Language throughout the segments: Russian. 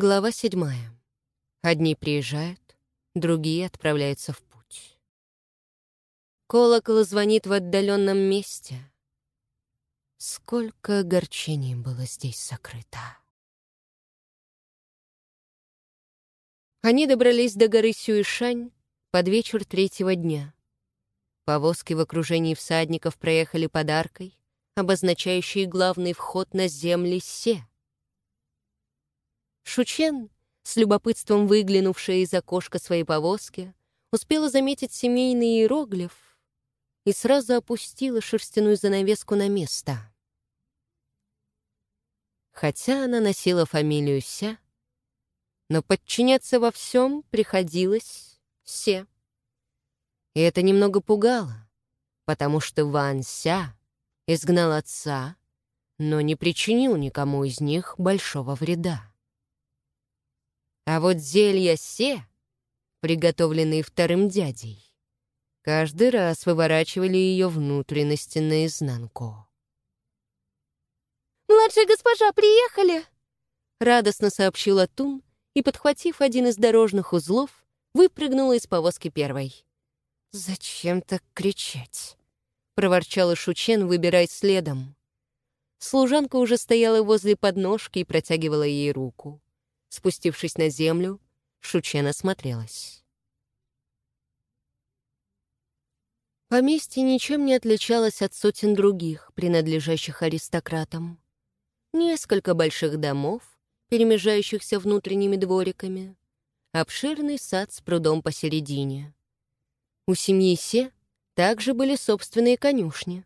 Глава седьмая. Одни приезжают, другие отправляются в путь. Колокол звонит в отдаленном месте. Сколько огорчений было здесь сокрыто. Они добрались до горы Сюишань под вечер третьего дня. Повозки в окружении всадников проехали подаркой, обозначающей главный вход на земли Се — Шучен, с любопытством выглянувшая из окошка своей повозки, успела заметить семейный иероглиф и сразу опустила шерстяную занавеску на место. Хотя она носила фамилию Ся, но подчиняться во всем приходилось Се. И это немного пугало, потому что Ван Ся изгнал отца, но не причинил никому из них большого вреда. А вот зелья се, приготовленные вторым дядей, каждый раз выворачивали ее внутренности наизнанку. «Младшая госпожа, приехали!» Радостно сообщила Тун и, подхватив один из дорожных узлов, выпрыгнула из повозки первой. «Зачем так кричать?» — проворчала Шучен, выбираясь следом. Служанка уже стояла возле подножки и протягивала ей руку. Спустившись на землю, Шучен осмотрелась. Поместье ничем не отличалось от сотен других, принадлежащих аристократам. Несколько больших домов, перемежающихся внутренними двориками, обширный сад с прудом посередине. У семьи Се также были собственные конюшни,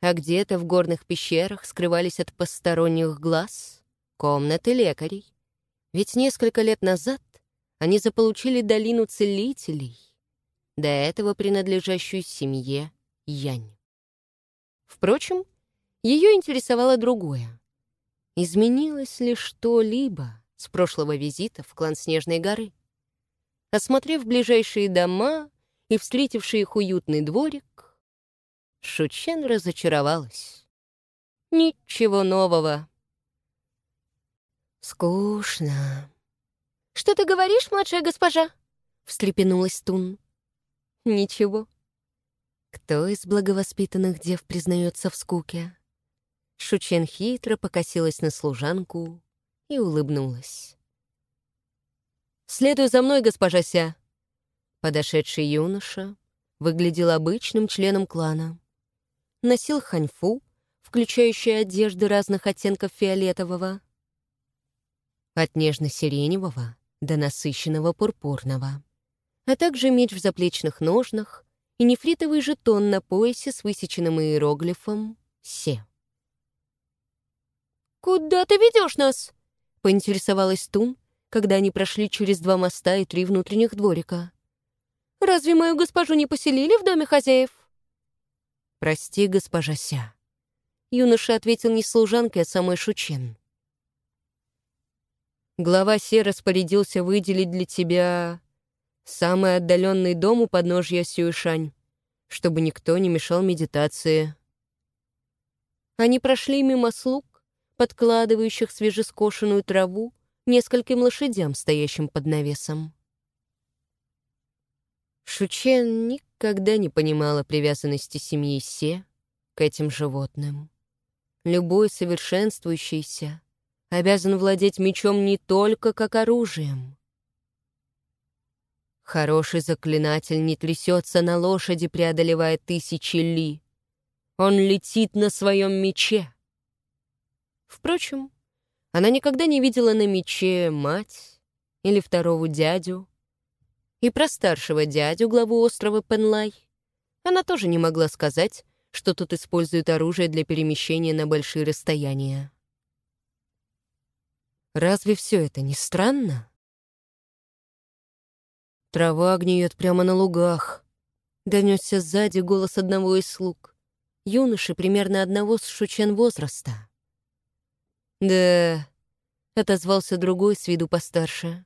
а где-то в горных пещерах скрывались от посторонних глаз комнаты лекарей, ведь несколько лет назад они заполучили долину целителей, до этого принадлежащую семье Янь. Впрочем, ее интересовало другое. Изменилось ли что-либо с прошлого визита в клан Снежной горы? Осмотрев ближайшие дома и встретивший их уютный дворик, Шучен разочаровалась. Ничего нового. «Скучно». «Что ты говоришь, младшая госпожа?» — встрепенулась Тун. «Ничего. Кто из благовоспитанных дев признается в скуке?» Шучен хитро покосилась на служанку и улыбнулась. «Следуй за мной, госпожа Ся!» Подошедший юноша выглядел обычным членом клана. Носил ханьфу, включающую одежды разных оттенков фиолетового, от нежно-сиреневого до насыщенного пурпурного, а также меч в заплечных ножнах и нефритовый жетон на поясе с высеченным иероглифом «Се». «Куда ты ведешь нас?» — поинтересовалась Тун, когда они прошли через два моста и три внутренних дворика. «Разве мою госпожу не поселили в доме хозяев?» «Прости, госпожа Ся». Юноша ответил не служанкой, а самой Шучен. Глава Се распорядился выделить для тебя самый отдаленный дом у подножья Сюишань, чтобы никто не мешал медитации. Они прошли мимо слуг, подкладывающих свежескошенную траву нескольким лошадям, стоящим под навесом. Шучен никогда не понимала привязанности семьи Се к этим животным. Любой совершенствующийся обязан владеть мечом не только как оружием. Хороший заклинатель не трясется на лошади, преодолевая тысячи ли. Он летит на своем мече. Впрочем, она никогда не видела на мече мать или второго дядю. И про старшего дядю, главу острова Пенлай, она тоже не могла сказать, что тут используют оружие для перемещения на большие расстояния. Разве все это не странно? Трава гниет прямо на лугах. Донесся сзади голос одного из слуг. Юноши примерно одного с Шучен возраста. «Да», — отозвался другой с виду постарше.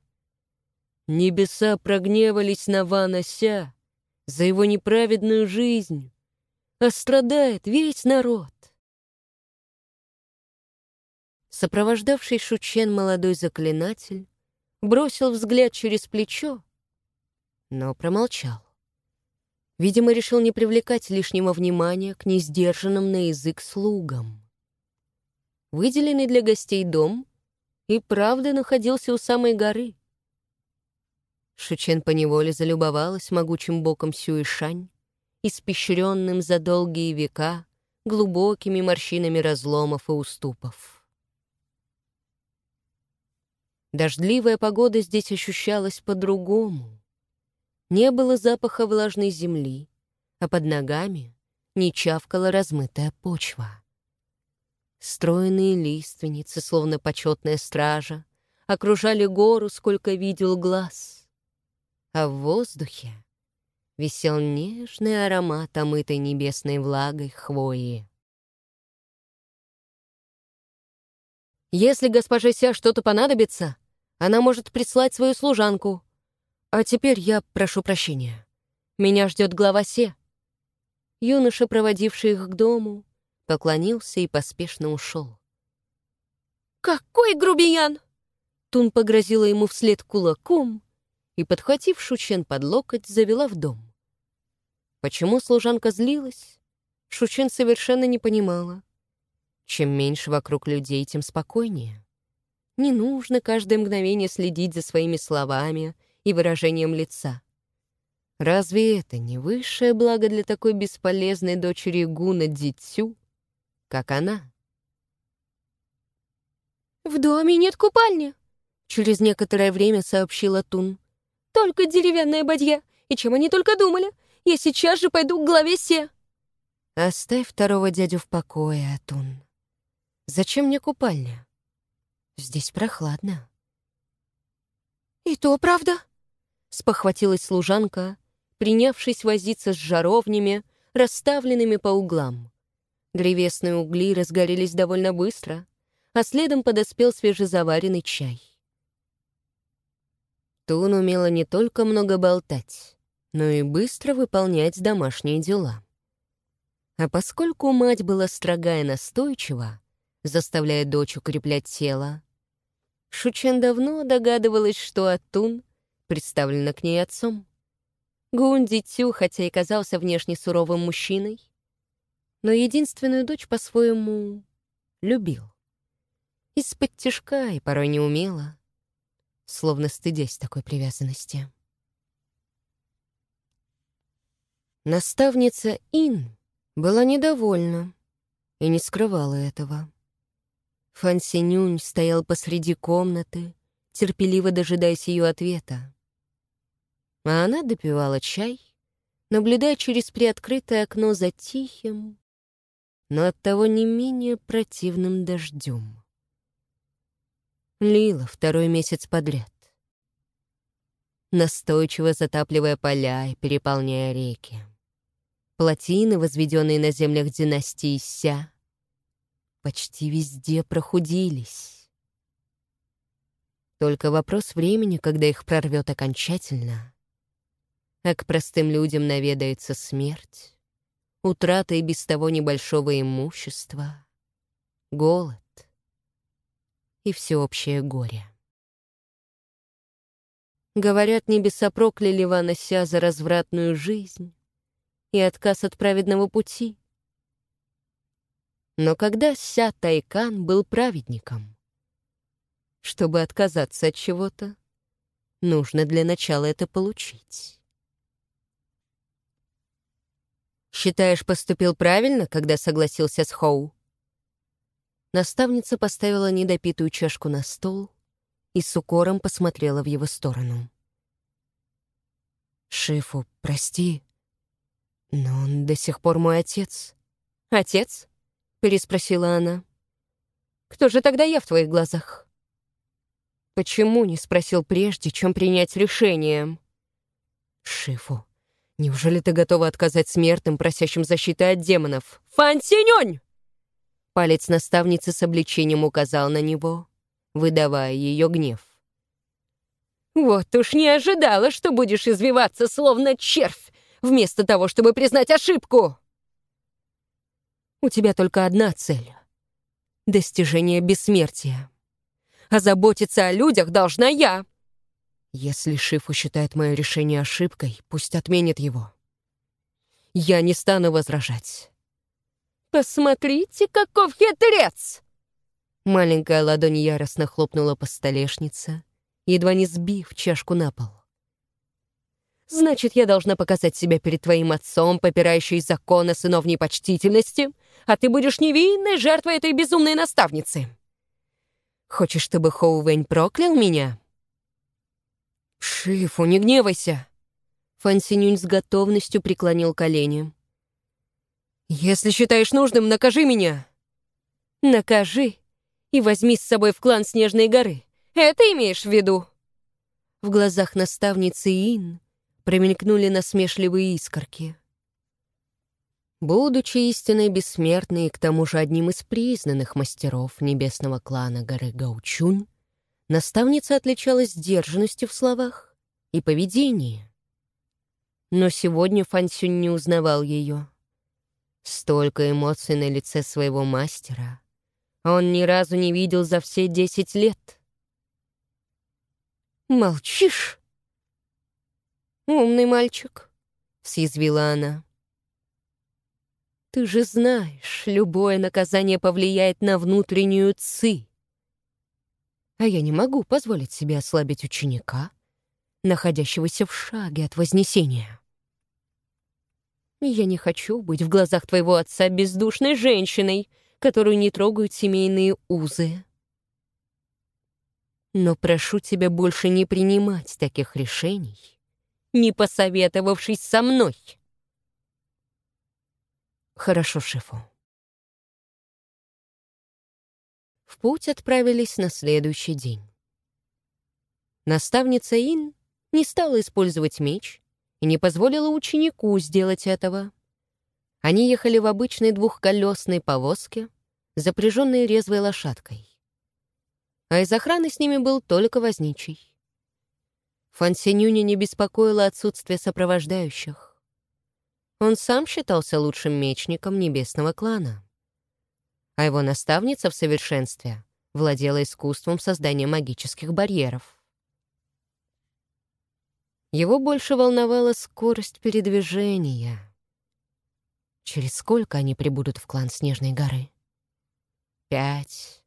«Небеса прогневались на Ванася за его неправедную жизнь, а страдает весь народ. Сопровождавший Шучен молодой заклинатель бросил взгляд через плечо, но промолчал. Видимо, решил не привлекать лишнего внимания к несдержанным на язык слугам. Выделенный для гостей дом и правда находился у самой горы. Шучен поневоле залюбовалась могучим боком Сюишань, испещренным за долгие века глубокими морщинами разломов и уступов. Дождливая погода здесь ощущалась по-другому. Не было запаха влажной земли, а под ногами не чавкала размытая почва. Стройные лиственницы, словно почетная стража, окружали гору, сколько видел глаз. А в воздухе висел нежный аромат омытой небесной влагой хвои. Если госпоже Ся что-то понадобится, она может прислать свою служанку. А теперь я прошу прощения. Меня ждет глава Се. Юноша, проводивший их к дому, поклонился и поспешно ушел. «Какой грубиян!» Тун погрозила ему вслед кулаком и, подхватив Шучен под локоть, завела в дом. Почему служанка злилась, Шучен совершенно не понимала. Чем меньше вокруг людей, тем спокойнее. Не нужно каждое мгновение следить за своими словами и выражением лица. Разве это не высшее благо для такой бесполезной дочери Гуна Дитсю, как она? «В доме нет купальни», — через некоторое время сообщила Тун. «Только деревянная бадья. И чем они только думали? Я сейчас же пойду к главе Се». «Оставь второго дядю в покое, Атун», Зачем мне купальня? Здесь прохладно. И то правда? Спохватилась служанка, принявшись возиться с жаровнями, расставленными по углам. Древесные угли разгорелись довольно быстро, а следом подоспел свежезаваренный чай. Тун умела не только много болтать, но и быстро выполнять домашние дела. А поскольку мать была строга и настойчива, заставляя дочь укреплять тело. Шучен давно догадывалась, что Атун представлена к ней отцом. Гунди Тю, хотя и казался внешне суровым мужчиной, но единственную дочь по-своему любил. Из-под тяжка и порой не умела, словно стыдясь такой привязанности. Наставница Ин была недовольна и не скрывала этого. Фан Синюнь стоял посреди комнаты, терпеливо дожидаясь ее ответа. А она допивала чай, наблюдая через приоткрытое окно за тихим, но оттого не менее противным дождем. Лила второй месяц подряд, настойчиво затапливая поля и переполняя реки. Плотины, возведенные на землях династии Ся, почти везде прохудились. Только вопрос времени, когда их прорвет окончательно, а к простым людям наведается смерть, утрата и без того небольшого имущества, голод и всеобщее горе. Говорят, небеса прокляли Ванося за развратную жизнь и отказ от праведного пути. Но когда Ся Тайкан был праведником? Чтобы отказаться от чего-то, нужно для начала это получить. «Считаешь, поступил правильно, когда согласился с Хоу?» Наставница поставила недопитую чашку на стол и с укором посмотрела в его сторону. «Шифу, прости, но он до сих пор мой отец». «Отец?» — переспросила она. «Кто же тогда я в твоих глазах?» «Почему не спросил прежде, чем принять решение?» «Шифу, неужели ты готова отказать смертным, просящим защиты от демонов?» «Фан Синюнь!» Палец наставницы с облегчением указал на него, выдавая ее гнев. «Вот уж не ожидала, что будешь извиваться, словно червь, вместо того, чтобы признать ошибку!» У тебя только одна цель — достижение бессмертия. А заботиться о людях должна я. Если Шифу считает мое решение ошибкой, пусть отменит его. Я не стану возражать. «Посмотрите, каков хитрец!» Маленькая ладонь яростно хлопнула по столешнице, едва не сбив чашку на пол. «Значит, я должна показать себя перед твоим отцом, попирающей закон о сыновней почтительности, а ты будешь невинной жертвой этой безумной наставницы. Хочешь, чтобы Хоу Вэнь проклял меня?» «Шифу, не гневайся!» Фан с готовностью преклонил колени. «Если считаешь нужным, накажи меня!» «Накажи и возьми с собой в клан Снежной горы. Это имеешь в виду?» В глазах наставницы Ин промелькнули насмешливые искорки. Будучи истинной бессмертной и к тому же одним из признанных мастеров небесного клана горы Гаучунь, наставница отличалась сдержанностью в словах и поведении. Но сегодня Фансюнь не узнавал ее. Столько эмоций на лице своего мастера он ни разу не видел за все десять лет. «Молчишь?» «Умный мальчик», — съязвила она. «Ты же знаешь, любое наказание повлияет на внутреннюю ци. А я не могу позволить себе ослабить ученика, находящегося в шаге от Вознесения. Я не хочу быть в глазах твоего отца бездушной женщиной, которую не трогают семейные узы. Но прошу тебя больше не принимать таких решений, не посоветовавшись со мной. Хорошо, шефу. В путь отправились на следующий день. Наставница Ин не стала использовать меч и не позволила ученику сделать этого. Они ехали в обычной двухколесной повозке, запряженной резвой лошадкой. А из охраны с ними был только возничий. Фансинюня не беспокоило отсутствие сопровождающих. Он сам считался лучшим мечником небесного клана. А его наставница в совершенстве владела искусством создания магических барьеров. Его больше волновала скорость передвижения. Через сколько они прибудут в клан Снежной горы? Пять,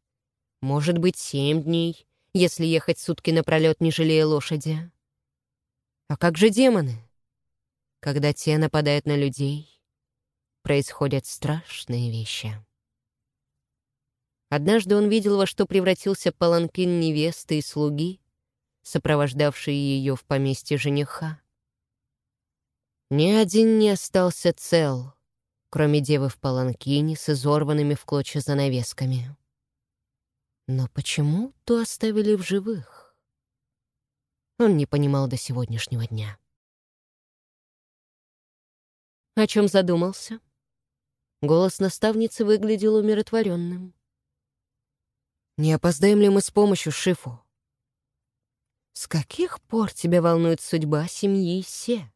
может быть, семь дней, если ехать сутки напролет, не жалея лошади. А как же демоны? Когда те нападают на людей, происходят страшные вещи. Однажды он видел, во что превратился паланкин невесты и слуги, сопровождавшие ее в поместье жениха. Ни один не остался цел, кроме девы в паланкине с изорванными в клочья занавесками. Но почему то оставили в живых? Он не понимал до сегодняшнего дня. О чем задумался? Голос наставницы выглядел умиротворенным. «Не опоздаем ли мы с помощью Шифу?» С каких пор тебя волнует судьба семьи Се?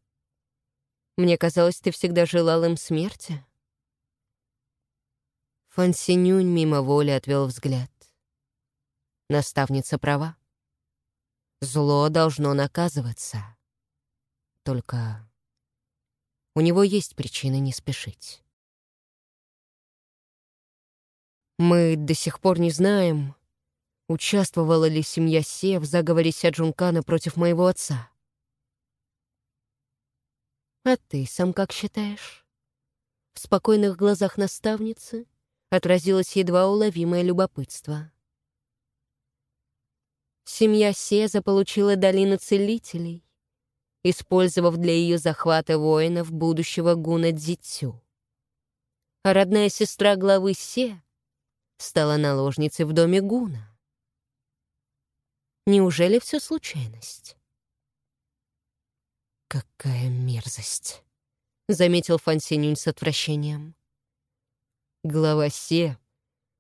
Мне казалось, ты всегда желал им смерти. Фансинюнь мимо воли отвел взгляд. Наставница права. Зло должно наказываться. Только у него есть причины не спешить. Мы до сих пор не знаем, Участвовала ли семья Се в заговоре Сяджункана против моего отца? А ты сам как считаешь? В спокойных глазах наставницы отразилось едва уловимое любопытство. Семья Се заполучила долину целителей, использовав для ее захвата воинов будущего гуна Дзитсю. А родная сестра главы Се стала наложницей в доме гуна. Неужели все случайность? «Какая мерзость!» — заметил Фан Синюнь с отвращением. Глава Се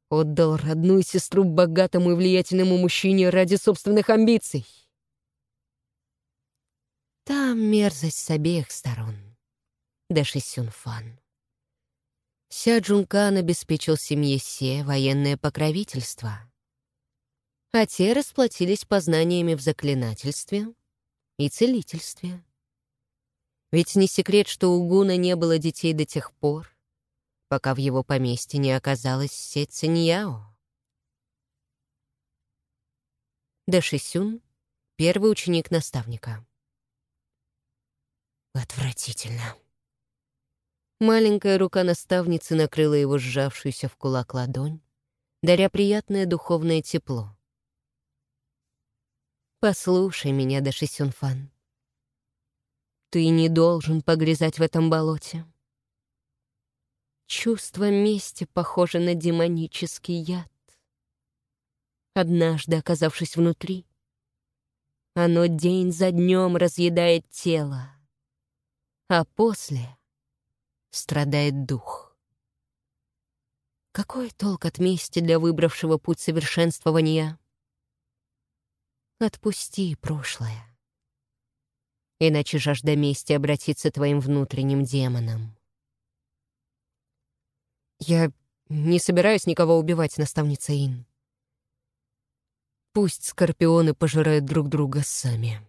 отдал родную сестру богатому и влиятельному мужчине ради собственных амбиций. Там мерзость с обеих сторон. Даже Сюнфан. Ся Джункан обеспечил семье Се военное покровительство — а те расплатились познаниями в заклинательстве и целительстве. Ведь не секрет, что у Гуна не было детей до тех пор, пока в его поместье не оказалась сеть Циньяо. Дашисюн — первый ученик наставника. Отвратительно. Маленькая рука наставницы накрыла его сжавшуюся в кулак ладонь, даря приятное духовное тепло. «Послушай меня, Даши Сюнфан. Ты не должен погрязать в этом болоте. Чувство мести похоже на демонический яд. Однажды, оказавшись внутри, оно день за днем разъедает тело, а после страдает дух. Какой толк от мести для выбравшего путь совершенствования? Отпусти прошлое. Иначе жажда мести обратится твоим внутренним демоном. Я не собираюсь никого убивать, наставница Ин. Пусть скорпионы пожирают друг друга сами.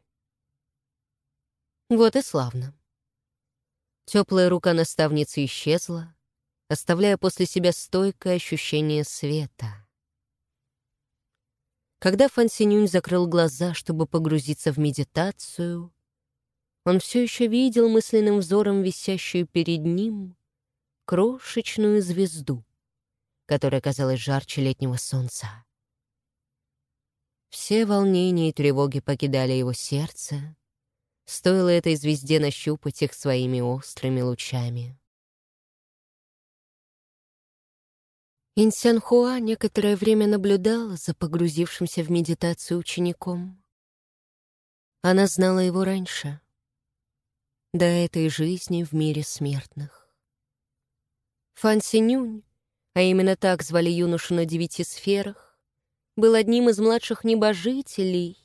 Вот и славно. Теплая рука наставницы исчезла, оставляя после себя стойкое ощущение света. Когда Фан Синюнь закрыл глаза, чтобы погрузиться в медитацию, он все еще видел мысленным взором висящую перед ним крошечную звезду, которая казалась жарче летнего солнца. Все волнения и тревоги покидали его сердце, Стоило этой звезде нащупать их своими острыми лучами. Инсянхуа некоторое время наблюдала за погрузившимся в медитацию учеником. Она знала его раньше, до этой жизни в мире смертных. Фан Синюнь, а именно так звали юношу на девяти сферах, был одним из младших небожителей,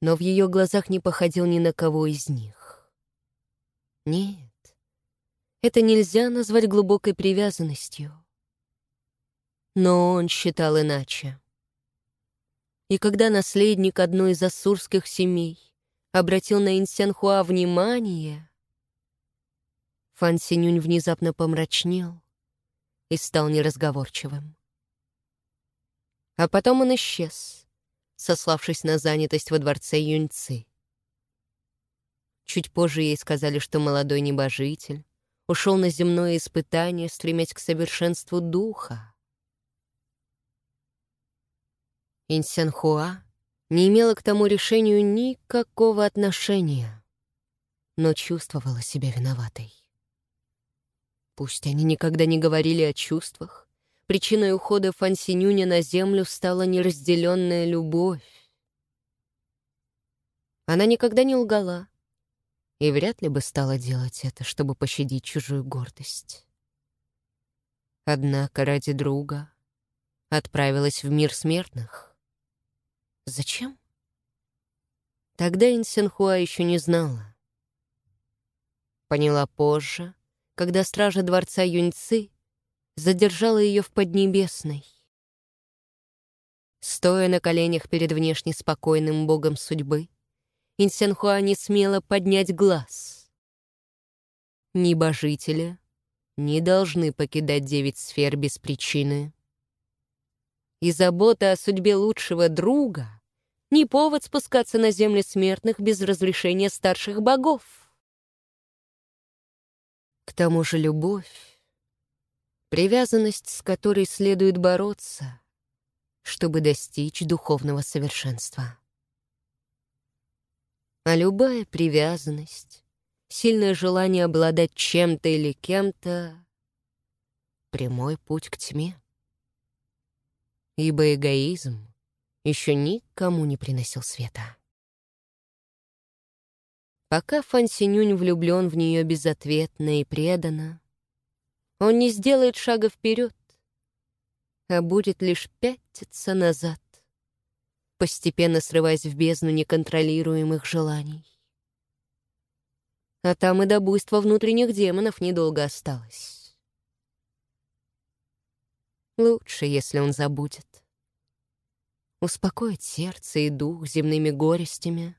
но в ее глазах не походил ни на кого из них. Нет, это нельзя назвать глубокой привязанностью. Но он считал иначе. И когда наследник одной из ассурских семей обратил на Инсянхуа внимание, Фан Синюнь внезапно помрачнел и стал неразговорчивым. А потом он исчез — сославшись на занятость во дворце Юньцы. Чуть позже ей сказали, что молодой небожитель ушел на земное испытание, стремясь к совершенству духа. Инсянхуа не имела к тому решению никакого отношения, но чувствовала себя виноватой. Пусть они никогда не говорили о чувствах, Причиной ухода Фансинюня на землю стала неразделенная любовь. Она никогда не лгала и вряд ли бы стала делать это, чтобы пощадить чужую гордость. Однако ради друга отправилась в мир смертных. Зачем? Тогда Инсенхуа еще не знала. Поняла позже, когда стража дворца Юньцы задержала ее в Поднебесной. Стоя на коленях перед внешне спокойным богом судьбы, Инсенхуа не смела поднять глаз. Небожители не должны покидать девять сфер без причины. И забота о судьбе лучшего друга — не повод спускаться на земли смертных без разрешения старших богов. К тому же любовь привязанность, с которой следует бороться, чтобы достичь духовного совершенства. А любая привязанность, сильное желание обладать чем-то или кем-то — прямой путь к тьме. Ибо эгоизм еще никому не приносил света. Пока Фан Синюнь влюблен в нее безответно и преданно, он не сделает шага вперед, а будет лишь пятиться назад, постепенно срываясь в бездну неконтролируемых желаний. А там и до буйства внутренних демонов недолго осталось. Лучше, если он забудет. Успокоить сердце и дух земными горестями,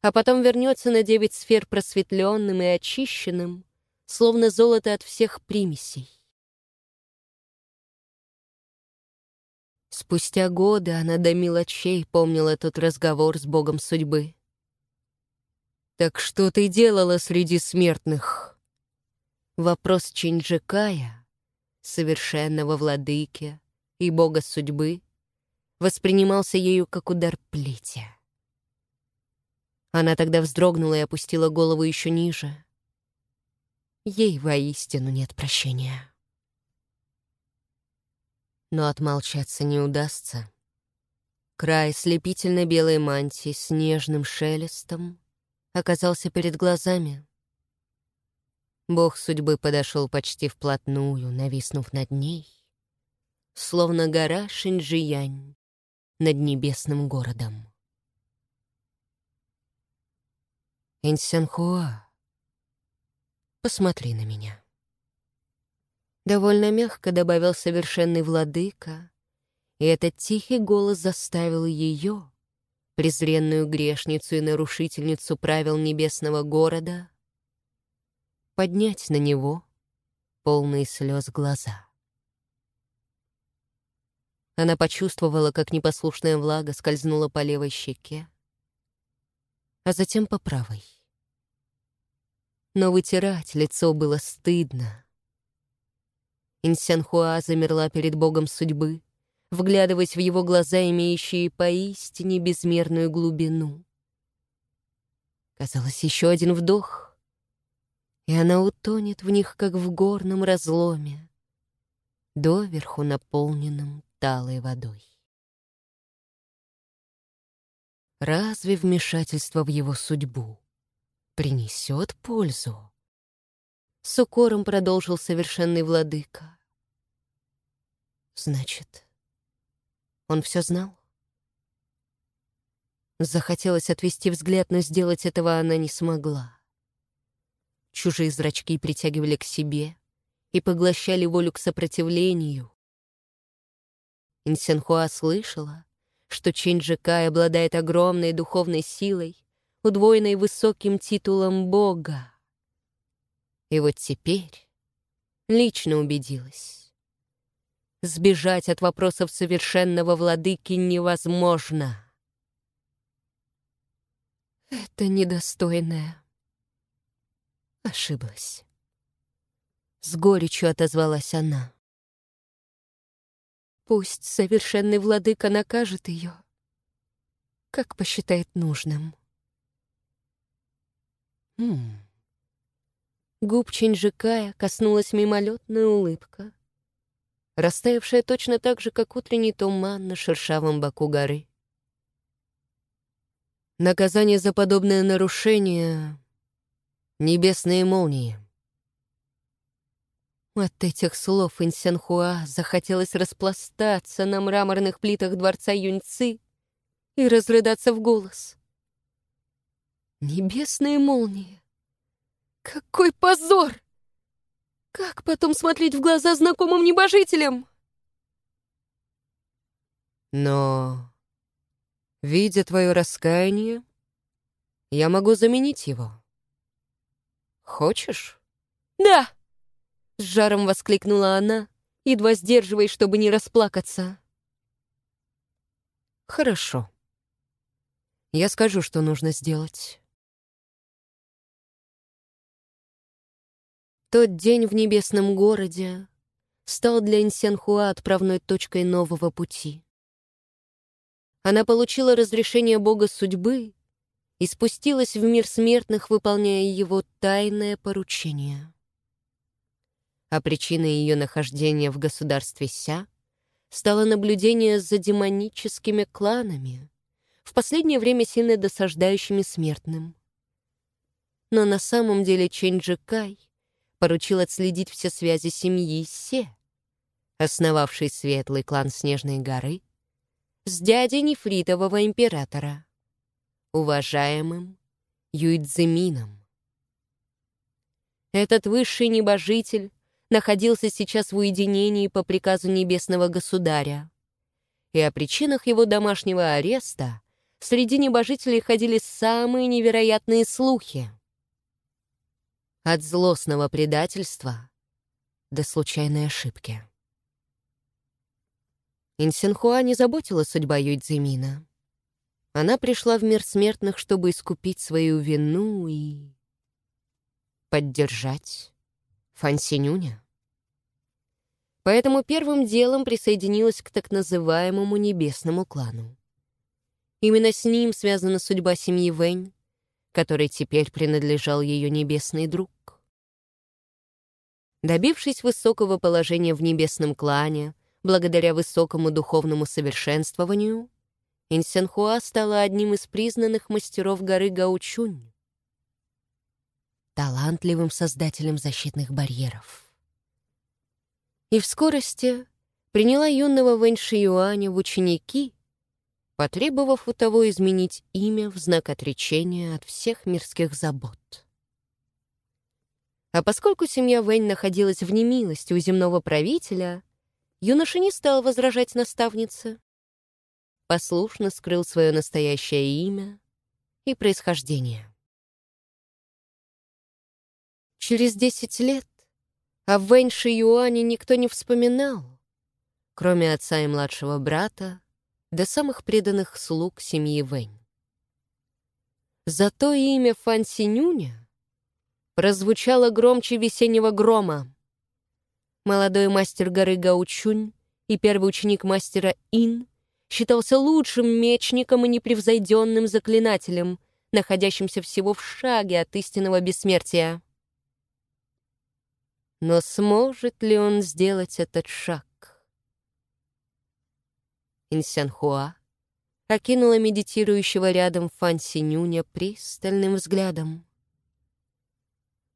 а потом вернется на девять сфер просветленным и очищенным, словно золото от всех примесей. Спустя годы она до мелочей помнила тот разговор с богом судьбы. «Так что ты делала среди смертных?» Вопрос Чинджикая, совершенного владыки и бога судьбы, воспринимался ею как удар плетя. Она тогда вздрогнула и опустила голову еще ниже. Ей воистину нет прощения. Но отмолчаться не удастся. Край слепительно белой мантии с нежным шелестом оказался перед глазами. Бог судьбы подошел почти вплотную, нависнув над ней, словно гора Шинджиянь над небесным городом. Инсянхуа, посмотри на меня. Довольно мягко добавил совершенный владыка, и этот тихий голос заставил ее, презренную грешницу и нарушительницу правил небесного города, поднять на него полные слез глаза. Она почувствовала, как непослушная влага скользнула по левой щеке, а затем по правой. Но вытирать лицо было стыдно. Инсянхуа замерла перед богом судьбы, вглядываясь в его глаза, имеющие поистине безмерную глубину. Казалось, еще один вдох, и она утонет в них, как в горном разломе, доверху наполненном талой водой. Разве вмешательство в его судьбу принесет пользу? С укором продолжил совершенный владыка. Значит, он все знал? Захотелось отвести взгляд, но сделать этого она не смогла. Чужие зрачки притягивали к себе и поглощали волю к сопротивлению. Инсенхуа слышала, что Чинджикай обладает огромной духовной силой, удвоенной высоким титулом Бога. И вот теперь лично убедилась. Сбежать от вопросов совершенного владыки невозможно. Это недостойное. Ошиблась. С горечью отозвалась она. Пусть совершенный владыка накажет ее, как посчитает нужным. М Губ Чинжикая коснулась мимолетная улыбка растаявшая точно так же, как утренний туман на шершавом боку горы. Наказание за подобное нарушение — небесные молнии. От этих слов Инсянхуа захотелось распластаться на мраморных плитах дворца Юньцы и разрыдаться в голос. Небесные молнии! Какой позор! Как потом смотреть в глаза знакомым небожителям? Но, видя твое раскаяние, я могу заменить его. Хочешь? Да! С жаром воскликнула она, едва сдерживаясь, чтобы не расплакаться. Хорошо. Я скажу, что нужно сделать. Тот день в небесном городе стал для Инсянхуа отправной точкой нового пути. Она получила разрешение бога судьбы и спустилась в мир смертных, выполняя его тайное поручение. А причиной ее нахождения в государстве Ся стало наблюдение за демоническими кланами, в последнее время сильно досаждающими смертным. Но на самом деле Чэньджикай поручил отследить все связи семьи Се, основавшей светлый клан Снежной горы, с дядей нефритового императора, уважаемым Юйцземином. Этот высший небожитель находился сейчас в уединении по приказу небесного государя, и о причинах его домашнего ареста среди небожителей ходили самые невероятные слухи. От злостного предательства до случайной ошибки. Инсенхуа не заботила судьба Юйцзимина. Она пришла в мир смертных, чтобы искупить свою вину и... поддержать Фансинюня. Поэтому первым делом присоединилась к так называемому небесному клану. Именно с ним связана судьба семьи Вэнь, которой теперь принадлежал ее небесный друг. Добившись высокого положения в небесном клане, благодаря высокому духовному совершенствованию, Инсенхуа стала одним из признанных мастеров горы Гаучунь, талантливым создателем защитных барьеров. И в скорости приняла юного Вэньши Юаня в ученики, потребовав у того изменить имя в знак отречения от всех мирских забот. А поскольку семья Вэнь находилась в немилости у земного правителя, юноша не стал возражать наставнице. Послушно скрыл свое настоящее имя и происхождение. Через десять лет о Вэнь Юане никто не вспоминал, кроме отца и младшего брата, до самых преданных слуг семьи Вэнь. Зато имя Фан Синюня прозвучало громче весеннего грома. Молодой мастер горы Гаучунь и первый ученик мастера Ин считался лучшим мечником и непревзойденным заклинателем, находящимся всего в шаге от истинного бессмертия. Но сможет ли он сделать этот шаг? Инсянхуа окинула медитирующего рядом Фан Синюня пристальным взглядом.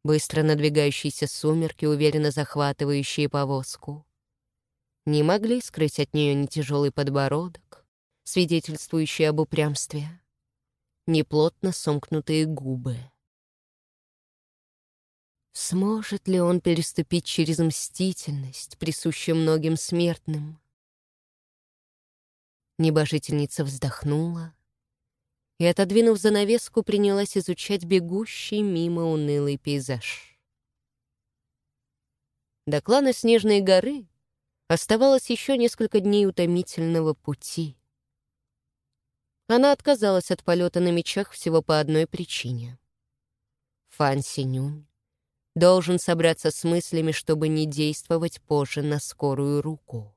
Быстро надвигающиеся сумерки, уверенно захватывающие повозку, не могли скрыть от нее ни тяжелый подбородок, свидетельствующий об упрямстве, ни плотно сомкнутые губы. Сможет ли он переступить через мстительность, присущую многим смертным? Небожительница вздохнула, и, отодвинув занавеску, принялась изучать бегущий мимо унылый пейзаж. До клана Снежной горы оставалось еще несколько дней утомительного пути. Она отказалась от полета на мечах всего по одной причине. Фан Синюнь должен собраться с мыслями, чтобы не действовать позже на скорую руку.